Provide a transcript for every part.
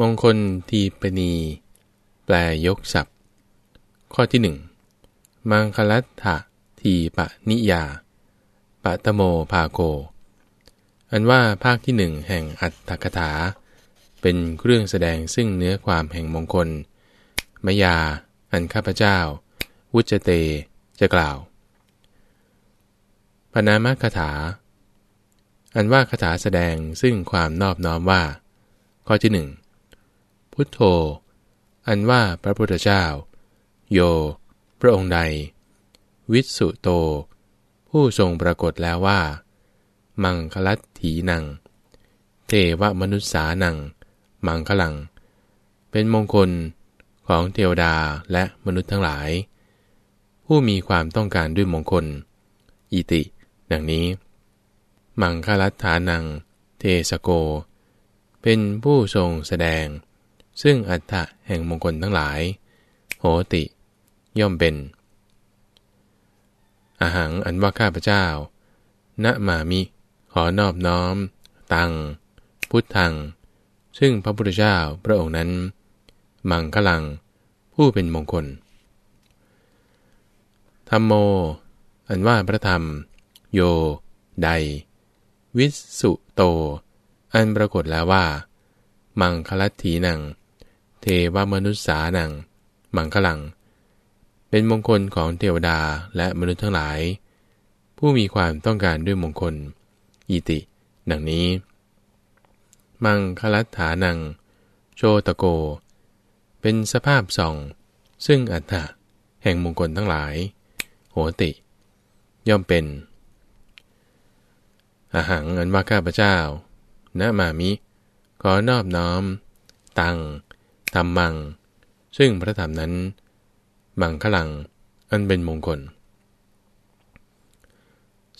มงคลทีปณีแปลยกศัพท์ ข้อที่หนึ่งมังคลัตถะทีปะนิยาปะตะโมภาโก อันว่าภาคที่หนึ่งแห่งอัตถกถา เป็นเครื่องแสดงซึ่งเนื้อความแห่งมงคล มยา อันข้าพเจ้า วุจเต จะกล่าวปนามคถา อันว่าคาถาแสดงซึ่งความนอบน้อมว่า ข้อที่หนึ่ง พุทโธ อันว่าพระพุทธเจ้า โย พระองค์ใด วิสุโต ผู้ทรงปรากฏแล้วว่า มังคลัตถีนัง เทวมนุษสานัง มังคลัง เป็นมงคลของเทวดาและมนุษย์ทั้งหลาย ผู้มีความต้องการด้วยมงคล อิติ ดังนี้ มังคลัตฐานัง เทสโก เป็นผู้ทรงแสดง ซึ่งอัฏฐะแห่งมงคลทั้งหลาย โหติ ย่อมเป็น อาหังอันว่าข้าพเจ้า ณมามิ ขอนอบน้อม ตัง พุทธัง ซึ่งพระพุทธเจ้าพระองค์นั้น มังคลัง ผู้เป็นมงคล ธรรมโม อันว่าพระธรรม โย ใด วิสุโต อันปรากฏแล้วว่า มังคลัตถีนัง เทวมนุษย์สานัง มังคลัง เป็นมงคลของเทวดาและมนุษย์ทั้งหลาย ผู้มีความต้องการด้วยมงคล อิติ ดังนี้ มังคลัตฐานัง โชตโก เป็นสภาพส่อง ซึ่งอัฏฐะแห่งมงคลทั้งหลาย โหติ ย่อมเป็นอาหังอันว่าข้าพเจ้าณมามิ ขอนอบน้อม ตัง ธรรมัง ซึ่งพระธรรมนั้น มังคลัง อันเป็นมงคล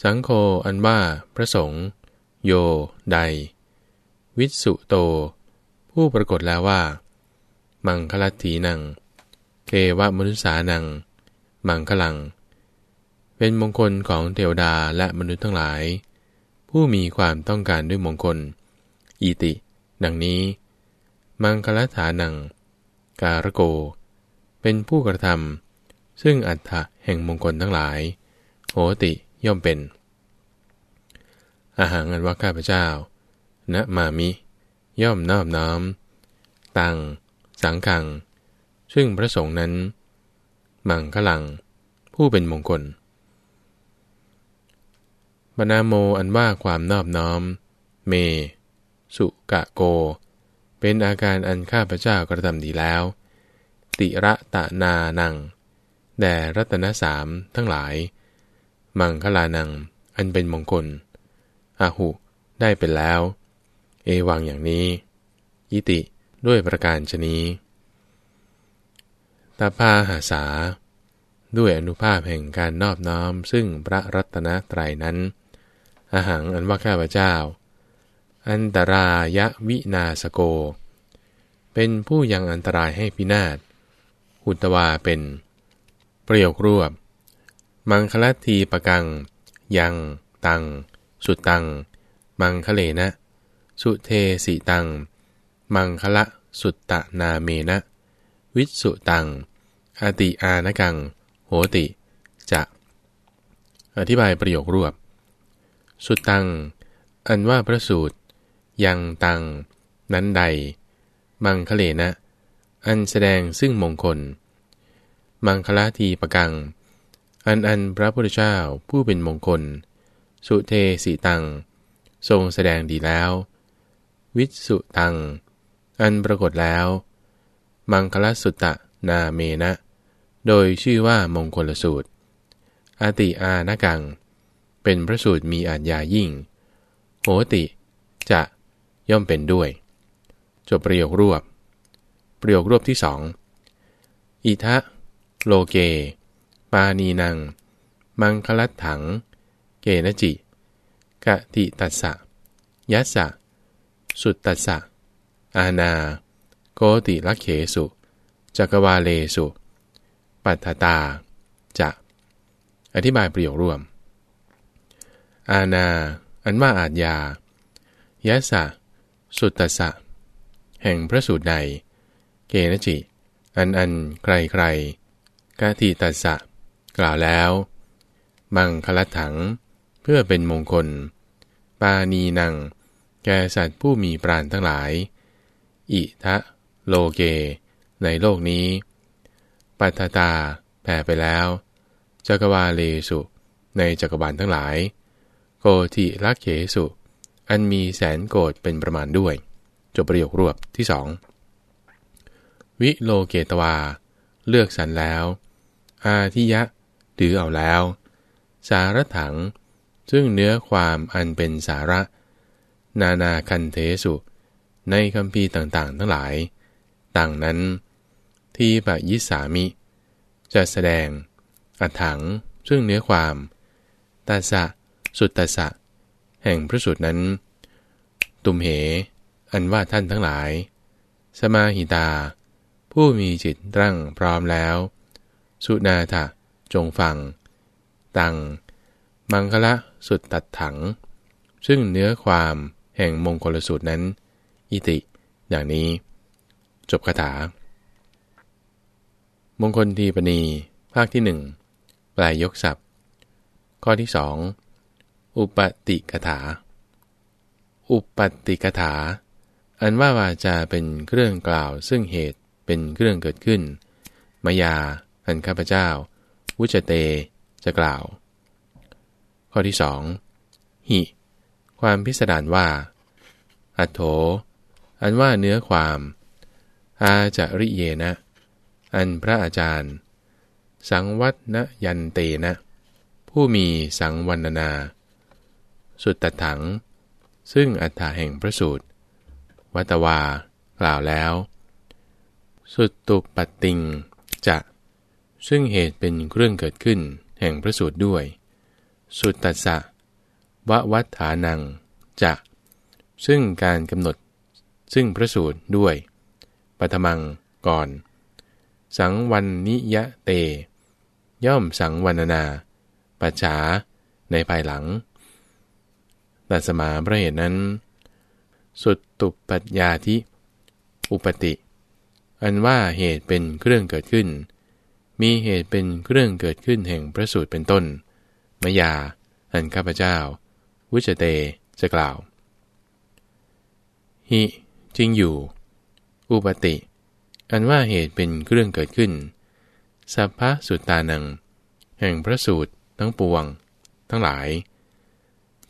สังโฆอันว่าพระสงฆ์โย ใด วิสุโต ผู้ปรากฏแล้วว่า มังคลัตถีนังเทวมนุษสานัง มังคลัง เป็นมงคลของเทวดาและมนุษย์ทั้งหลาย ผู้มีความต้องการด้วยมงคลอีติ ดังนี้ มังคลฐานัง การโก เป็นผู้กระทำซึ่งอัฏฐะแห่งมงคลทั้งหลาย โหติย่อมเป็น อาหารอันว่าข้าพเจ้า ณมามิ ย่อมนอบน้อม ตัง สังขัง ซึ่งพระสงฆ์นั้น มังคลัง ผู้เป็นมงคลบนาโมอันว่าความนอบน้อม เม สุกะโก เป็นอาการอันข้าพเจ้ากระทำดีแล้ว ติระตะนานัง แด่รัตนสามทั้งหลาย มังคลานัง อันเป็นมงคล อาหุ ได้เป็นแล้ว เอวังอย่างนี้ยิติด้วยประการชนีตาพาหาสา ด้วยอนุภาพแห่งการนอบน้อมซึ่งพระรัตนตรัยนั้น อาหังอันว่าข้าพเจ้า อันตรายะวินาสโก เป็นผู้ยังอันตรายให้พินาศ อุตวาเป็น ประโยครวบ มังคลัตทีปะกัง ยัง ตัง สุดตัง มังคะเลนะ สุเทสีตัง มังคละสุตตะนาเมนะ วิสุตัง อติอานกัง โหติ จะ อธิบายประโยครวบ สุดตัง อันว่าพระสูตร ยังตัง นั้นใด มังคะเลนะ อันแสดงซึ่งมงคล มังคลาทีปะกัง อันอันพระพุทธเจ้าผู้เป็นมงคล สุเทสีตัง ทรงแสดงดีแล้ว วิสุตัง อันปรากฏแล้ว มังคลสุตตะนาเมนะ โดยชื่อว่ามงคลสูตรอาติอานกัง เป็นพระสูตรมีอาญญายิ่ง โหติจะ ย่อมเป็นด้วย จบประโยครวบ ประโยครวบที่สองอิทะ โลเก ปานีนัง มังคลัตถัง เกนจิกะติตัสสะยัสสะ สุตตัสสะ อาณา โกติลักเขสุ จักวาเลสุ ปัตตา จะ อธิบายประโยครวม อาณา อันว่าอาจยายัสสะ สุตตสะ แห่งพระสูตรใด เกณจิ อันอันใครใครกาติตัสะ กล่าวแล้ว มังคลัถัง เพื่อเป็นมงคล ปานีนัง แกสัตว์ผู้มีปราณทั้งหลาย อิทะโลเก ในโลกนี้ ปัตตาแผ่ไปแล้ว จักวาเลสุ ในจักรวาลทั้งหลาย โกติลักเขสุ อันมีแสนโกดเป็นประมาณด้วย จบประโยครวบที่สองวิโลเกตวา เลือกสรรแล้ว อาทิยะถือเอาแล้ว สารถัง ซึ่งเนื้อความอันเป็นสาระ นานาคันเทสุ ในคำพีต่างๆ ทั้งหลาย ต่างนั้น ที่ปะยิสามิ จะแสดงอัถัง ซึ่งเนื้อความตาสะ สุตตสะ แห่งพระสุดนั้น ตุมเห อันว่าท่านทั้งหลาย สมาหิตา ผู้มีจิตตั้งพร้อมแล้ว สุนาถะจงฟัง ตัง มังคละสุดตัดถัง ซึ่งเนื้อความแห่งมงคลสูตรนั้น อิติ อย่างนี้ จบคาถา มงคลทีปณี ภาคที่หนึ่งปลายยกศัพท์ ข้อที่สอง อุปติกถา อุปติกถา อันว่าวาจาเป็นเครื่องกล่าว ซึ่งเหตุเป็นเครื่องเกิดขึ้น มายา อันข้าพเจ้า วุจเต จะกล่าว ข้อที่สองหิ ความพิสดารว่า อัตโถ อันว่าเนื้อความ อาจาริเยนะ อันพระอาจารย์ สังวัตนยันเตนะ ผู้มีสังวันนา สุดตัดถัง ซึ่งอัฏฐาแห่งพระสูตร วัตวา กล่าวแล้ว สุดตุปัตติงจะ ซึ่งเหตุเป็นเครื่องเกิดขึ้นแห่งพระสูตรด้วย สุดตัสสะวะวัฏฐานังจะ ซึ่งการกำหนด ซึ่งพระสูตรด้วยปฐมังก่อน สังวันนิยะเต ย่อมสังวันนาปัจฉาในภายหลัง ตัสมาพระเหตุนั้น สุดตุปัญญาธิ อุปติ อันว่าเหตุเป็นเครื่องเกิดขึ้น มีเหตุเป็นเครื่องเกิดขึ้นแห่งพระสูตรเป็นต้น มยา อันข้าพเจ้า วุจเตจะกล่าว หิจริงอยู่ อุปติ อันว่าเหตุเป็นเครื่องเกิดขึ้น สัพพะสุตตานัง แห่งพระสูตรทั้งปวง ทั้งหลาย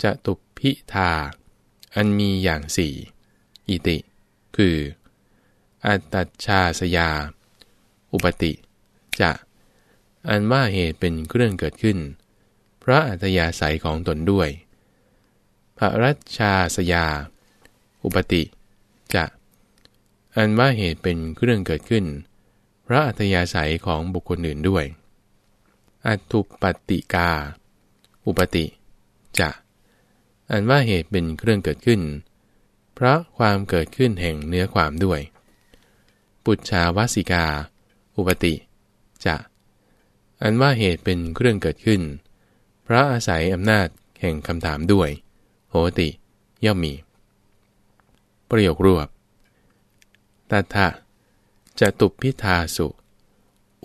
จะตุพิธา อันมีอย่างสี่อิติ คือ อัตชาสยา อุปติ จะ อันว่าเหตุเป็นเครื่องเกิดขึ้นเพราะอัตยาศัยของตนด้วย พระรัชชาสยา อุปติ จะ อันว่าเหตุเป็นเครื่องเกิดขึ้นเพราะอัตยาศัยของบุคคลอื่นด้วย อัตุปติกา อุปติ อันว่าเหตุเป็นเครื่องเกิดขึ้น เพราะความเกิดขึ้นแห่งเนื้อความด้วย ปุจชาวสิกา อุปติ จะ อันว่าเหตุเป็นเครื่องเกิดขึ้น เพราะอาศัยอำนาจแห่งคำถามด้วย โหติ ย่อมมี ประโยครวบตัทะจะตุพิทาสุ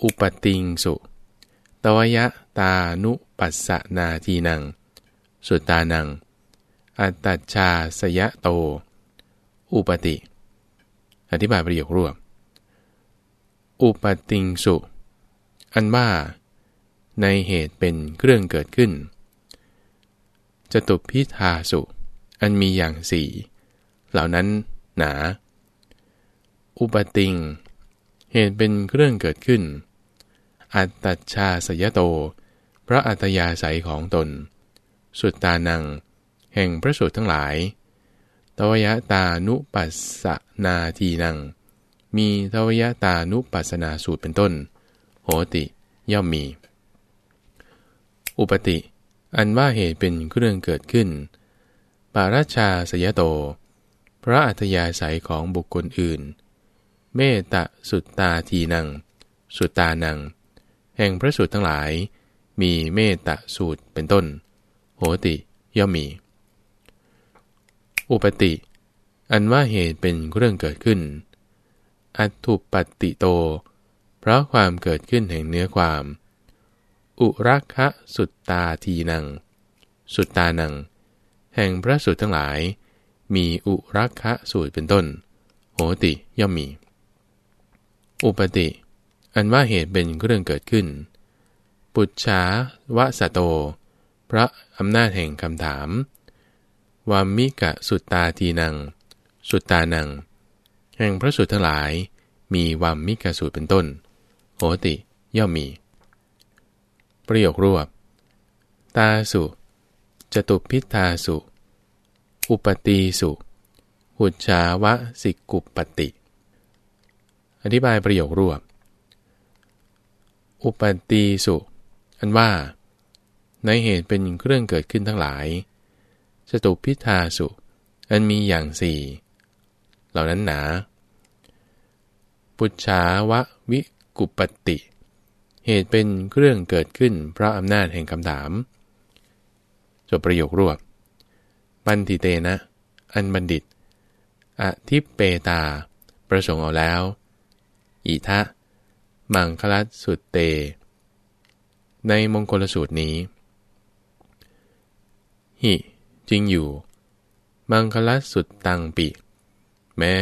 อุปติงสุ ตวยะตานุปัสสนาทีนัง สุตานัง อัตตชาสยะโต อุปติ อธิบายประโยครวบอุปติงสุ อันว่า ในเหตุเป็นเครื่องเกิดขึ้น จะตุพิทาสุ อันมีอย่างสี่ เหล่านั้นหนา อุปติง เหตุเป็นเครื่องเกิดขึ้น อัตตชาสยะโต พระอัตยาศัยของตน สุดตานัง แห่งพระสูตรทั้งหลายตวยตานุปัสสนาทีนัง มีทวยตานุปัสสนาสูตรเป็นต้น โหติย่อมมี อุปติ อันว่าเหตุเป็นเครื่องเกิดขึ้น ปาราชาสยโต พระอัตยาศัยของบุคคลอื่น เมตะสุตตาทีนัง สุตตานัง แห่งพระสูตรทั้งหลาย มีเมตะสูตรเป็นต้น โหติย่อมมี อุปติ อันว่าเหตุเป็นเรื่องเกิดขึ้น อัตุปติโต เพราะความเกิดขึ้นแห่งเนื้อความ อุรักะสุตตาทีนัง สุตตานัง แห่งพระสุตรทั้งหลาย มีอุรักะสูตรเป็นต้น โหติย่อมมี อุปติ อันว่าเหตุเป็นเรื่องเกิดขึ้น ปุจฉาวะสะโต พระอำนาจแห่งคำถาม วามิกะสุตตาทีนัง สุตตานัง แห่งพระสุตทั้งหลาย มีวามมิกะสูตรเป็นต้นโหติ ย่อมมี ประโยครวบ ตาสุจตุพิทาสุ อุปตีสุ หุชาวะสิกุปปติ อธิบายประโยครวบ อุปตีสุ อันว่า ในเหตุเป็นเครื่องเกิดขึ้นทั้งหลาย จตุพิทาสุ อันมีอย่างสี่ เหล่านั้นหนา ปุจฉาวะวิกุปติ เหตุเป็นเครื่องเกิดขึ้นเพราะอำนาจแห่งคำถาม จบประโยครวบ บันทิเตนะ อันบัณฑิตอทิปเปตา ประสงค์เอาแล้ว อิทะ มังคลัสสุดเต ในมงคลสูตรนี้หิ จริงอยู่ มังคลัสสุดตังปิ แม้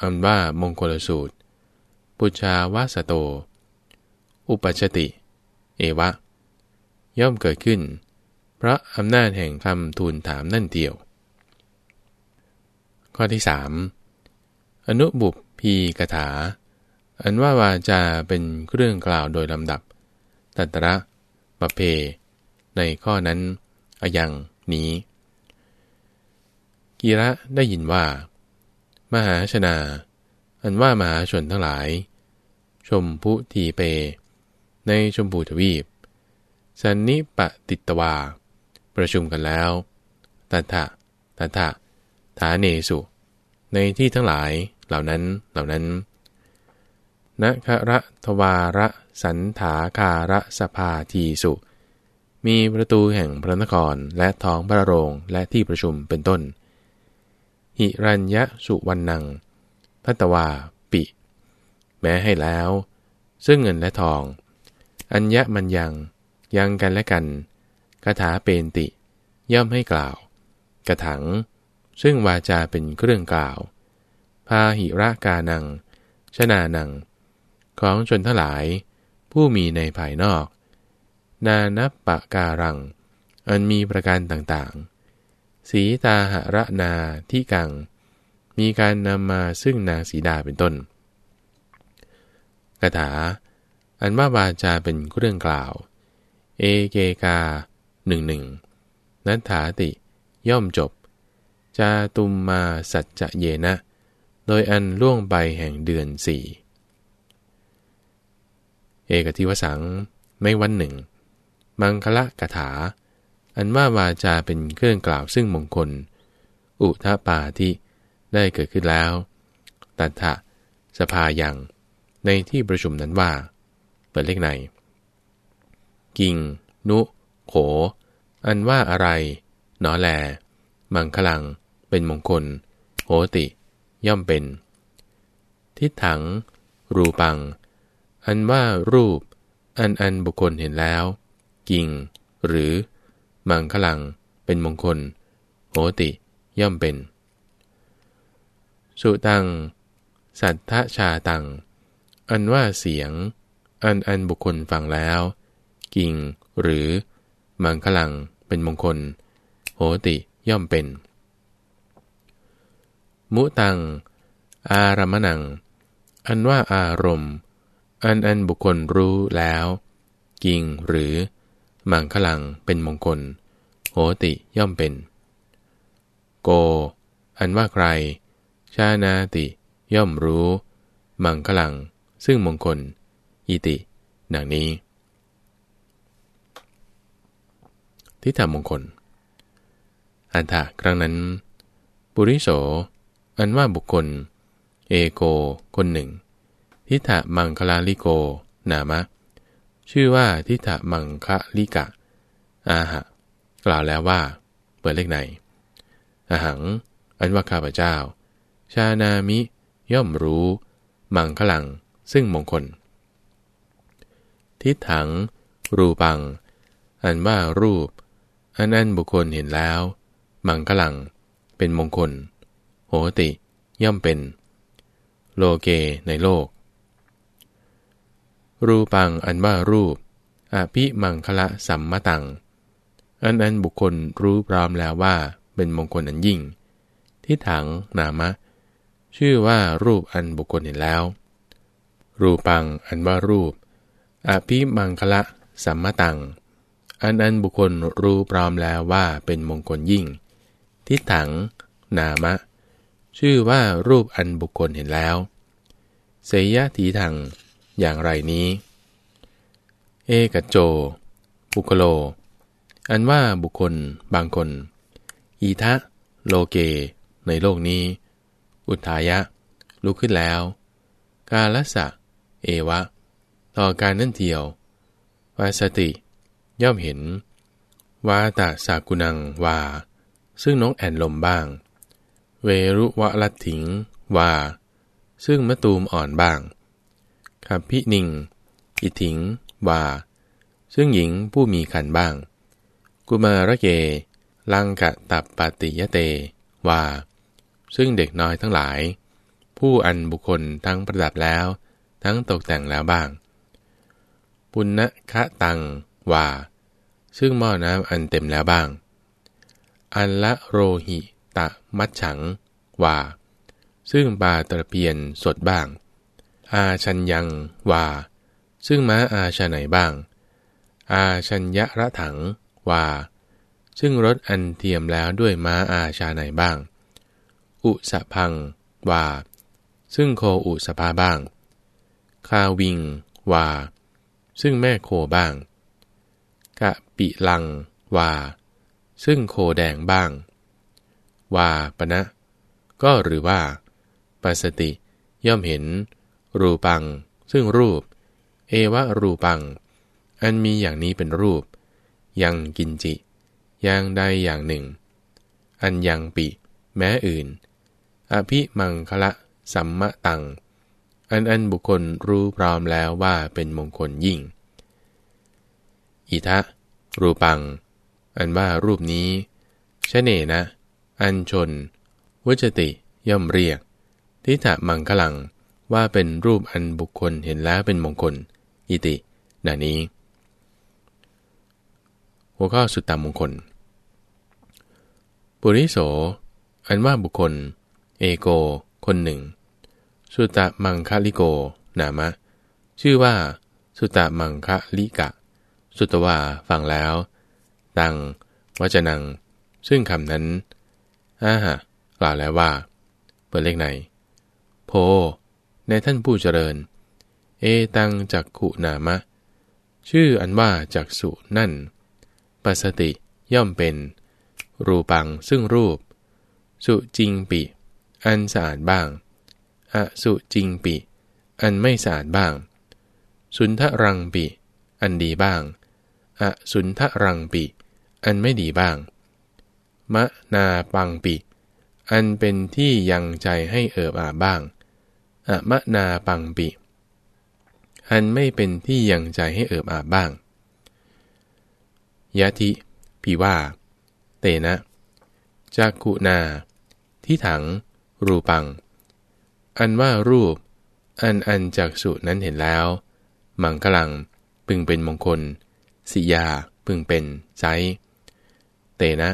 อันว่ามงคลสูตร ปุชาวาสโต อุปชติ เอวะ ย่อมเกิดขึ้น เพราะอำนาจแห่งคำทูลถามนั่นเดียว ข้อที่สอนุบุพพีกถา อันว่าวาจาเป็นเครื่องกล่าวโดยลำดับ ตัตระปะเพ ในข้อนั้น อยังนี้ กีระได้ยินว่า มหาชนา อันว่ามหาชนทั้งหลาย ชมพุทีเป ในชมพูทวีป สันนิปติตวา ประชุมกันแล้วตันทะตันทะฐาเนสุ ในที่ทั้งหลายเหล่านั้นเหล่านั้นนัคระทวาระสันถาคาระสภาทีสุ มีประตูแห่งพระนครและท้องพระโรงและที่ประชุมเป็นต้น หิรัญยะสุวรรณัง พัตวา ปิ แม้ให้แล้ว ซึ่งเงินและทอง อัญญะมันยัง ยังกันและกันคาถาเปนติ ย่อมให้กล่าว กระถัง ซึ่งวาจาเป็นเครื่องกล่าว พาหิระกานัง ชนานัง ของชนทั้งหลาย ผู้มีในภายนอก นานับปะการัง อันมีประการต่าง สีตาหระนาที่กัง มีการนำมาซึ่งนางสีดาเป็นต้นคาถา อันว่าวาจาเป็นเครื่องกล่าว เอเกกาหนึ่งหนึ่งนัตถาติ ย่อมจบ จาตุมมาสัจจะเยนะ โดยอันล่วงไปแห่งเดือนสี่เอกทิวสังในวันหนึ่ง มังคละกถา อันว่าวาจาเป็นเครื่องกล่าวซึ่งมงคล อุทปาทิได้เกิดขึ้นแล้ว ตัทธะสภายัง ในที่ประชุมนั้นว่า เปิดเลขไหน กิง นุ โข อันว่าอะไร หนอแล มังคลัง เป็นมงคล โหติ ย่อมเป็น ทิฏถัง รูปัง อันว่ารูป อันอันบุคคลเห็นแล้ว กิ่งหรือ มังคลัง เป็นมงคล โหติย่อมเป็น สุตัง สัทธชาตัง อันว่าเสียง อันอันบุคคลฟังแล้ว กิ่ง หรือ มังคลัง เป็นมงคล โหติย่อมเป็น มุตัง อารมณัง อันว่าอารมณ์ อันอันบุคคลรู้แล้ว กิ่งหรือ มังคลังเป็นมงคล โหติย่อมเป็น โก อันว่าใคร ชานาติ ย่อมรู้ มังคลัง ซึ่งมงคล อิติ ดังนี้ ทิฏฐมงคล อันถะครั้งนั้น ปุริโส อันว่าบุคคล เอโก คนหนึ่ง ทิฏฐมังคลาลิโก นามะ ชื่อว่าทิฏฐมังคะลิกะ อาหะ กล่าวแล้วว่า เปิดเลขไหนอาหัง อันว่าข้าพเจ้า ชานามิ ย่อมรู้ มังคลัง ซึ่งมงคล ทิฏถัง รูปัง อันว่ารูป อันนั้นบุคคลเห็นแล้ว มังคลัง เป็นมงคล โหติ ย่อมเป็น โลเกในโลก รูปังอันว่ารูปอภิมังคละสัมมตัง อันอันบุคคลรู้พร้อมแล้วว่าเป็นมงคลอันยิ่งทิฏถังนามะ ชื่อว่ารูปอันบุคคลเห็นแล้ว รูปังอันว่ารูป อภิมังคละสัมมตัง อันอันบุคคลรู้พร้อมแล้วว่าเป็นมงคลยิ่ง ทิฏถัง นามะ ชื่อว่ารูปอันบุคคลเห็นแล้ว เสยยะถีถัง อย่างไรนี้ เอกโจ บุคโล อันว่าบุคคลบางคน อีทะ โลเก ในโลกนี้ อุทายะ ลุกขึ้นแล้ว กาลสะ เอวะ ต่อการนั่นเทียว วาสติ ย่อมเห็น วาตาสากุนังวา ซึ่งนกแอนลมบ้าง เวรุวะลัดถิงวาซึ่งมะตูมอ่อนบ้าง ขับพินิง อิถิง วา ซึ่งหญิงผู้มีขันบ้าง กุมารเก ลังกะตับปติยะเต วา ซึ่งเด็กน้อยทั้งหลาย ผู้อันบุคคลทั้งประดับแล้ว ทั้งตกแต่งแล้วบ้าง ปุณณคะตัง วา ซึ่งหม้อน้ำอันเต็มแล้วบ้าง อันละโรหิตะมัดฉัง วา ซึ่งปลาตะเพียนสดบ้าง อาชัญยังวา ซึ่งม้าอาชาไหนบ้าง อาชัญยะระถังวา ซึ่งรถอันเทียมแล้วด้วยม้าอาชาไหนบ้าง อุสะพังวา ซึ่งโคอุสภาบ้าง คาวิงวา ซึ่งแม่โคบ้าง กะปิลังวา ซึ่งโคแดงบ้าง วาปณะก็หรือว่าปัสติย่อมเห็น รูปัง ซึ่งรูป เอวะรูปัง อันมีอย่างนี้เป็นรูป ยังกินจิอย่างใดอย่างหนึ่ง อันยังปิ แม้อื่น อภิมังคละสัมมะตัง อันอันบุคคลรู้พร้อมแล้วว่าเป็นมงคลยิ่ง อิทะ รูปัง อันว่ารูปนี้ชเนนะ อันชน วจติย่อมเรียก ทิฏฐมังคลัง ว่าเป็นรูปอันบุคคลเห็นแล้วเป็นมงคล อิตินานี้ หัวข้อสุดตามมงคล ปุริโส อันว่าบุคคล เอโก คนหนึ่ง สุตตะมังคะลิโก นามะ ชื่อว่า สุตตะมังคะลิกะ สุตว่าฟังแล้ว ตังวจนัง ซึ่งคำนั้นอาหะกล่าวแล้วว่า เปิดเลขไหน โพ ในท่านผู้เจริญ เอตังจักขุนามะ ชื่ออันว่าจักสุนั่น ปัสติย่อมเป็น รูปังซึ่งรูป สุจริงปิ อันสะอาดบ้าง อสุจริงปิ อันไม่สะอาดบ้าง สุนทรังปิ อันดีบ้าง อสุนทรังปิ อันไม่ดีบ้าง มะนาปังปิ อันเป็นที่ยังใจให้เอิบอาบ้าง อมะนาปังปิ อันไม่เป็นที่ยังใจให้เอิบอาบบ้างยะทิพีว่า เตนะจักกุนา ที่ถัง รูปัง อันว่ารูป อันอันจากสุนั้นเห็นแล้ว มังกลัง พึงเป็นมงคล สิยา พึงเป็นไซเตนะ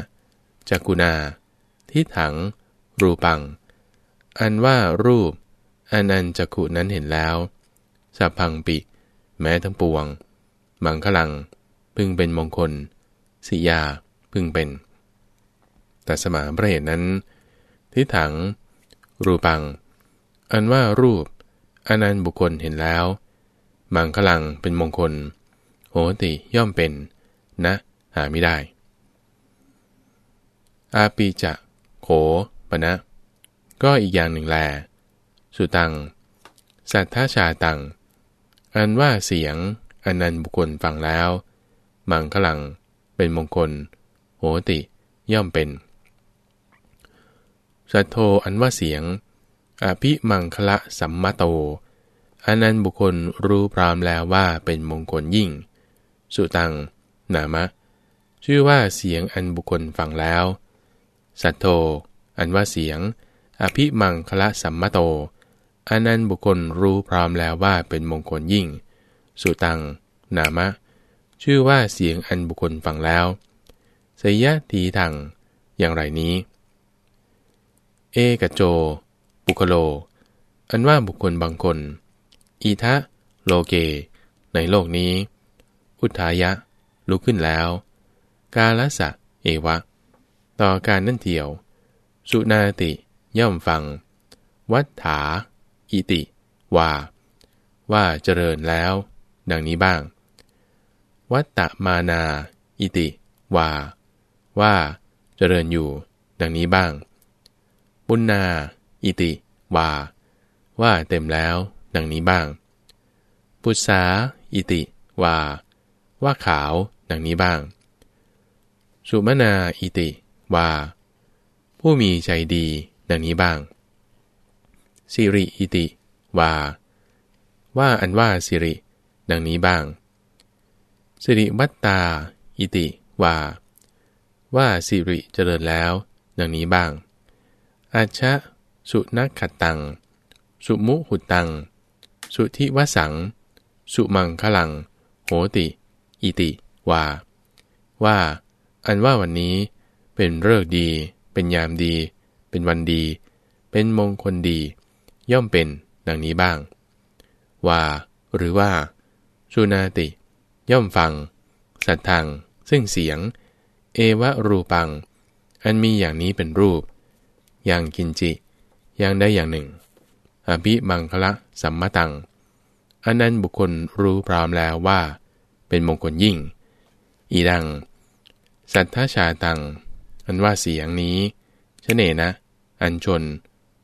จักกุนา ที่ถัง รูปัง อันว่ารูป อันอันจักขุนั้นเห็นแล้วสัพพังปิ แม้ทั้งปวง มังคลัง พึงเป็นมงคล สิยา พึงเป็น แต่สมาพระเหตุนั้น ทิถัง รูปัง อันว่ารูปอันอันบุคคลเห็นแล้ว มังคลังเป็นมงคล โหติย่อมเป็น นะ หาไม่ได้ อาปีจะ โขปณะก็อีกอย่างหนึ่งแล สุตัง สัทธาชาตัง อันว่าเสียงอันนันบุคคลฟังแล้ว มังคลัง เป็นมงคล โหติย่อมเป็น สัทโทอันว่าเสียง อภิมังคละสัมมาโต อันนั้นบุคคลรู้พร้อมแล้วว่าเป็นมงคลยิ่ง สุตัง นามะ ชื่อว่าเสียงอันบุคคลฟังแล้ว สัตโธอันว่าเสียง อภิมังคละสัมมาโต อันนั้นบุคคลรู้พร้อมแล้วว่าเป็นมงคลยิ่ง สุตัง นามะ ชื่อว่าเสียงอันบุคคลฟังแล้วสยะทีทัง อย่างไรนี้ เอกโจ บุคโล อันว่าบุคคลบางคน อีทะ โลเก ในโลกนี้ อุทายะ ลุกขึ้นแล้ว กาลสะ เอวะ ต่อการนั่นเทียว สุนาติ ย่อมฟัง วัฏฐา อิติ ว่า ว่าเจริญแล้ว ดังนี้บ้าง วัตตมานา อิติ ว่า ว่าเจริญอยู่ ดังนี้บ้างบุญนา อิติ ว่า ว่าเต็มแล้ว ดังนี้บ้าง ปุษา อิติ ว่า ว่าขาว ดังนี้บ้าง สุมนา อิติ ว่า ผู้มีใจดี ดังนี้บ้าง สิริอิติ ว่า ว่าอันว่าสิริ ดังนี้บ้าง สิริวัตตา อิติ ว่า ว่าสิริเจริญแล้ว ดังนี้บ้าง อาชะ สุนักขัดตัง สุมุหุตัง สุทิวสัง สุมังคลัง โหติ อิติ ว่า ว่า อันว่าวันนี้เป็นเลิกดี เป็นยามดี เป็นวันดี เป็นมงคลดี ย่อมเป็นดังนี้บ้าง ว่า หรือว่าสุนาติ ย่อมฟัง สัตทัง ซึ่งเสียง เอวะรูปัง อันมีอย่างนี้เป็นรูป อย่างกินจิ อย่างได้อย่างหนึ่ง อภิมังคละสัมมตัง อันนั้นบุคคลรู้พร้อมแล้วว่า เป็นมงคลยิ่ง อีดัง สัทธชาตัง อันว่าเสียงนี้ชเนนะ อันชน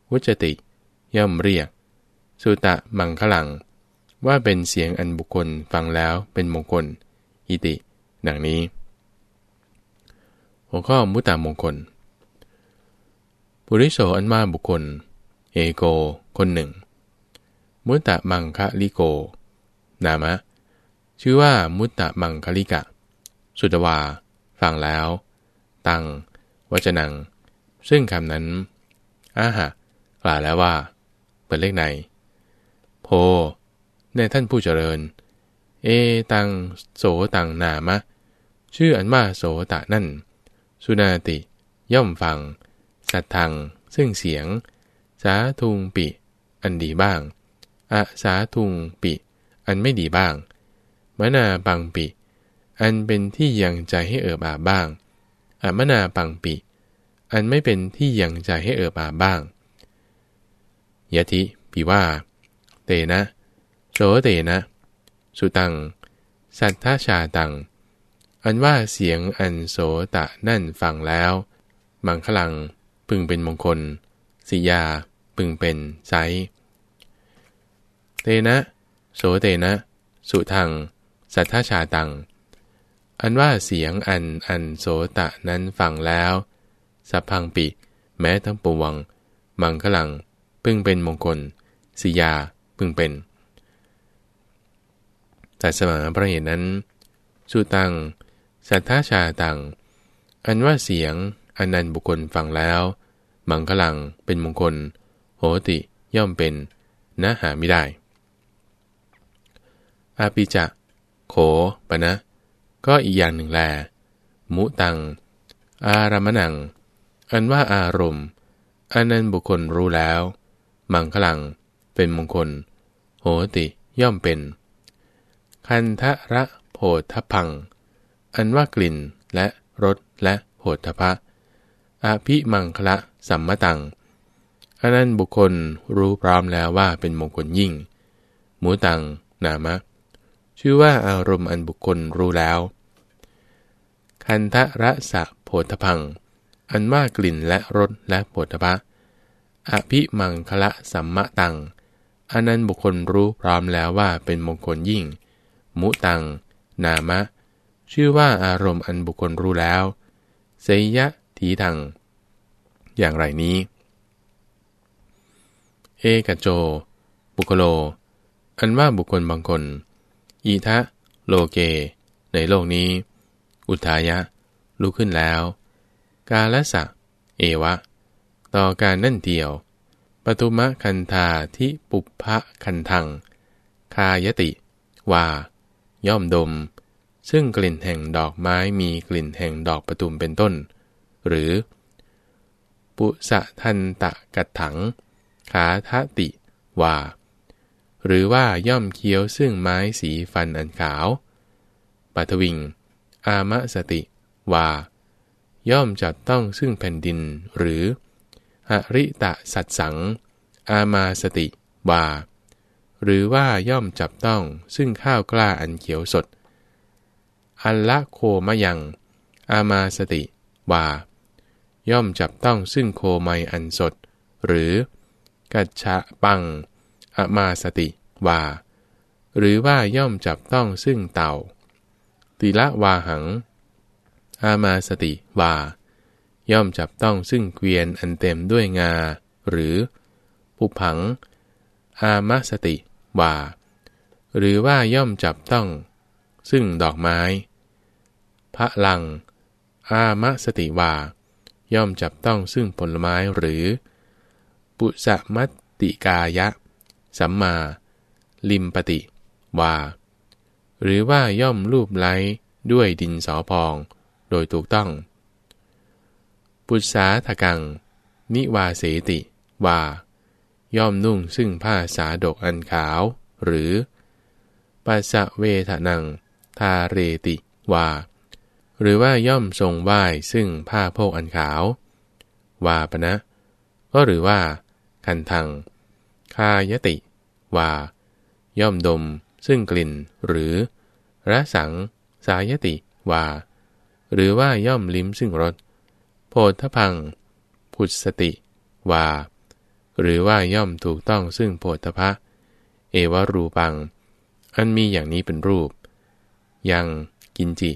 วุจติ ย่อมเรียก สุตะมังคลัง ว่าเป็นเสียงอันบุคคลฟังแล้วเป็นมงคล อิติ ดังนี้ หัวข้อมุตตามงคล ปุริโสอันมาบุคคล เอโก คนหนึ่ง มุตตะมังคะลิโก นามะ ชื่อว่ามุตตะมังคลิกะ สุตวา ฟังแล้ว ตังวจนัง ซึ่งคำนั้นอาหะกล่าวแล้วว่า ปิดเลขไหนโพ ในท่านผู้เจริญ เอตังโสตังนามะ ชื่ออันว่าโสตะนั่น สุนาติ ย่อมฟัง สัตทัง ซึ่งเสียง สาทุงปิ อันดีบ้างอาสาทุงปิ อันไม่ดีบ้าง มนาปังปิ อันเป็นที่ยังใจให้เอิบอาบ้างอามนาปังปิ อันไม่เป็นที่ยังใจให้เอิบอาบ้าง ยะทิปีว่า เตนะโสเตนะ สุตัง สัทธาชาตัง อันว่าเสียงอันโสตะนั่นฟังแล้ว มังคลังพึงเป็นมงคล สิยาพึงเป็นไซเตนะ โสเตนะ สุทัง สัทธาชาตัง อันว่าเสียงอันอันโสตะนั้นฟังแล้ว สัพพังปิ แม้ทั้งปวง มังคลัง พึงเป็นมงคลสิยาพึงเป็น แต่สมาพระเหตุนั้น สุตัง สัทธาชาตัง อันว่าเสียงอันนันบุคคลฟังแล้ว มังคลังเป็นมงคล โหติย่อมเป็นนะหาไม่ได้ อาปิจะ โขปะนะ ก็อีกอย่างหนึ่งแล มุตัง อารามนัง อันว่าอารมณ์อันนั้นบุคคลรู้แล้ว มังคลัง เป็นมงคล โหติย่อมเป็น คันทะระโพธพัง อันว่ากลิ่นและรสและโหทพะอภิมังคละสัมมตังอันนั้นบุคคลรู้พร้อมแล้วว่าเป็นมงคลยิ่ง หมูตัง นามะ ชื่อว่าอารมณ์อันบุคคลรู้แล้ว คันทะระสะโพธพัง อันว่ากลิ่นและรสและโพธพะ อภิมังคละสัมมะตังอันนั้นบุคคลรู้พร้อมแล้วว่าเป็นมงคลยิ่ง มุตัง นามะ ชื่อว่าอารมณ์อันบุคคลรู้แล้วเสยยะทีทัง อย่างไรนี้ เอกโจ บุคโล อันว่าบุคคลบางคน อีทะ โลเก ในโลกนี้ อุทายะ ลุกขึ้นแล้ว กาลสะ เอวะ ต่อการนั่นเดียว ปทุมะคันธาทิปุพะคันทัง คายติ ว่า ย่อมดม ซึ่งกลิ่นแห่งดอกไม้มีกลิ่นแห่งดอกประตุมเป็นต้น หรือ ปุสะทันตะกัดถัง ขาทะติ ว่า หรือว่าย่อมเคี้ยวซึ่งไม้สีฟันอันขาว ปัทวิง อามะสติ ว่าย่อมจับต้องซึ่งแผ่นดินหรือ อริตะสัตสัง อามาสติวาหรือว่าย่อมจับต้องซึ่งข้าวกล้าอันเขียวสด อัลละโคมะยัง อามาสติวาย่อมจับต้องซึ่งโคไมอันสด หรือ กัจฉะปังอามาสติวาหรือว่าย่อมจับต้องซึ่งเต่าติละวาหัง อามาสติว่า ย่อมจับต้องซึ่งเกวียนอันเต็มด้วยงา หรือปุผัง อามาสติว่า หรือว่าย่อมจับต้อง ซึ่งดอกไม้ พระลัง อามาสติว่าย่อมจับต้องซึ่งผลไม้หรือ ปุสมัตติกายะ สัมมา ลิมปติว่า หรือว่าย่อมรูปไล้ด้วยดินสอพอง โดยถูกต้อง ปุษาทกัง นิวาเสติ ว่า ย่อมนุ่งซึ่งผ้าสาดกอันขาว หรือปัสะเวทนัง ทาเรติว่า หรือว่าย่อมทรงไหว้ซึ่งผ้าโพกอันขาว ว่าปนะ ก็หรือว่า คันทัง คายติ ว่า ย่อมดม ซึ่งกลิ่น หรือระสัง สายติ ว่า หรือว่าย่อมลิ้มซึ่งรส โพธพังพุทสติว่าหรือว่าย่อมถูกต้องซึ่งโพธพะ เอวรูปัง อันมีอย่างนี้เป็นรูป ยังกินจิ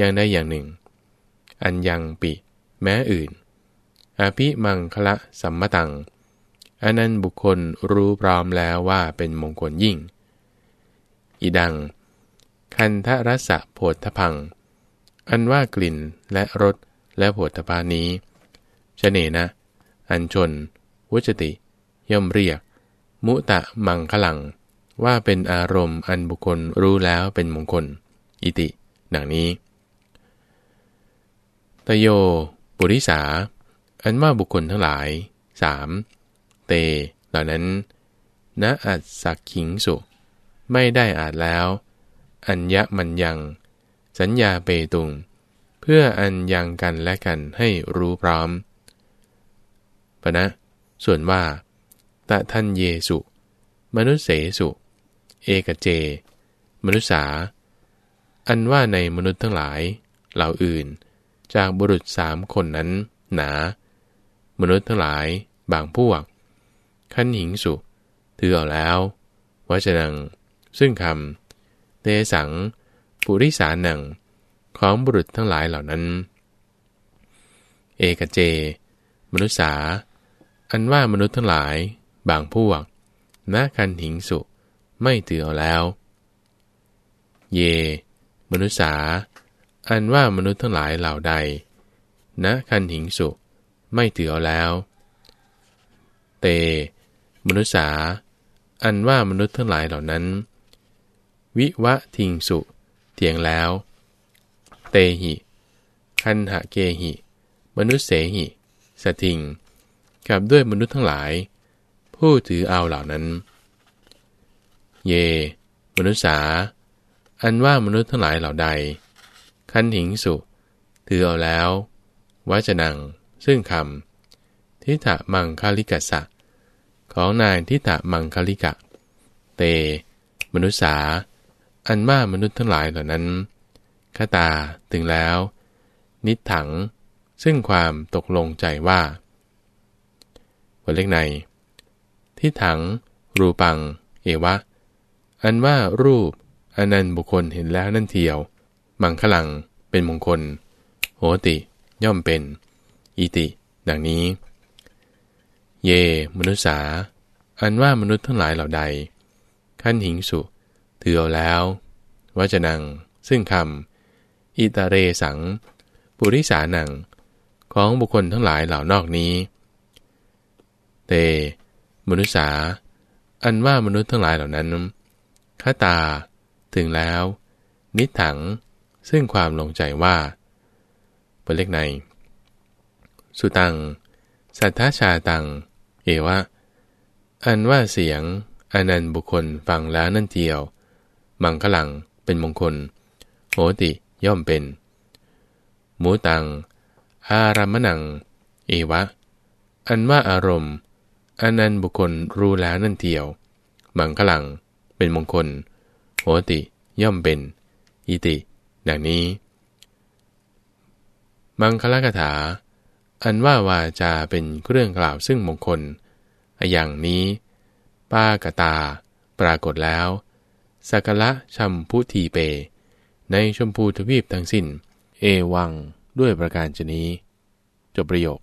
ยังได้อย่างหนึ่ง อันยังปิ แม้อื่น อภิมังคละสัมมตังอันนั้นบุคคลรู้พร้อมแล้วว่าเป็นมงคลยิ่ง อีดัง คันทรสะโพธพัง อันว่ากลิ่นและรส และโผฏฐานี้ชเนนะ อัญชน วุจติ ย่อมเรียก มุตะมังคลัง ว่าเป็นอารมณ์อันบุคคลรู้แล้วเป็นมงคล อิติ ดังนี้ ตโย ปุริสา อันว่าบุคคลทั้งหลายสามเต เหล่านั้นณอัดสักขิงสุ ไม่ได้อาจแล้ว อัญญมันยัง สัญญาเปตุง เพื่ออันยังกันและกันให้รู้พร้อมปนะ ส่วนว่าตะท่านเยสุ มนุษเสสุ เอกเจ มนุษสา อันว่าในมนุษย์ทั้งหลาย เหล่าอื่น จากบุรุษสามคนนั้น หนา มนุษย์ทั้งหลาย บางพวก ขั้นหิงสุ ถือเอาแล้ววจนัง ซึ่งคำเตสัง ปุริสานัง ของบุรุษทั้งหลายเหล่านั้น เอกเจ มนุษย์สา อันว่ามนุษย์ทั้งหลาย บางพวกณคันหิงสุไม่ถือเอาแล้ว เย มนุษย์สา อันว่ามนุษย์ทั้งหลายเหล่าใดณคันหิงสุไม่ถือเอาแล้ว เต มนุษย์สา อันว่ามนุษย์ทั้งหลายเหล่านั้น วิวะทิงสุ เถียงแล้ว เตหิ คันหะเกหิ มนุษเสหิสทิง กับด้วยมนุษย์ทั้งหลาย ผู้ถือเอาเหล่านั้น เย มนุษย์สา อันว่ามนุษย์ทั้งหลายเหล่าใด คันหิงสุ ถือเอาแล้ววจนัง ซึ่งคำทิฏฐมังคาลิกัสสะ ของนายทิฏฐมังคาลิกะ เต มนุษย์สา อันว่ามนุษย์ทั้งหลายเหล่านั้น ขตาถึงแล้ว นิถัง ซึ่งความตกลงใจว่าบทเล็กในที่ถัง รูปัง เอวะ อันว่ารูปอน,นันบุคคลเห็นแล้วนั่นเทียว มังคลัง เป็นมงคล โหติ ย่อมเป็น อิติ ดังนี้ เย มนุษสา อันว่ามนุษย์ทั้งหลายเหล่าใด ขั้นหิงสุถือเอาแล้ววจนัง ซึ่งคำ อิตาเรสัง ปุริสานัง ของบุคคลทั้งหลายเหล่านอกนี้ เต มนุษสา อันว่ามนุษย์ทั้งหลายเหล่านั้นข้าตา ถึงแล้ว นิถัง ซึ่งความลงใจว่าเปิดเล็กใน สุตัง สัทธาชาตัง เอวะ อันว่าเสียงอนันบุคคลฟังแล้วนั่นเทียว มังคลัง เป็นมงคล โหติ ย่อมเป็น หมูตัง อารามนัง เอวะ อันว่าอารมณ์อันนันบุคคลรู้แล้วนั่นเทียวมังคลัง เป็นมงคล โหติ ย่อมเป็น อิติ ดังนี้ มังคลกถา อันว่าวาจาเป็นเครื่องกล่าวซึ่งมงคล อย่างนี้ ป้ากตา ปรากฏแล้วสักละชัมพุทีเป ในชมพูทวีปทั้งสิ้น เอวังด้วยประการชนี้ จบประโยค